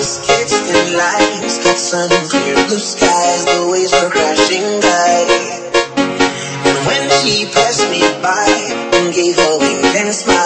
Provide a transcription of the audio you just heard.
Ice skates, thin lines, got sun clear blue skies. The waves were crashing by. And when she passed me by and gave a wink and smile.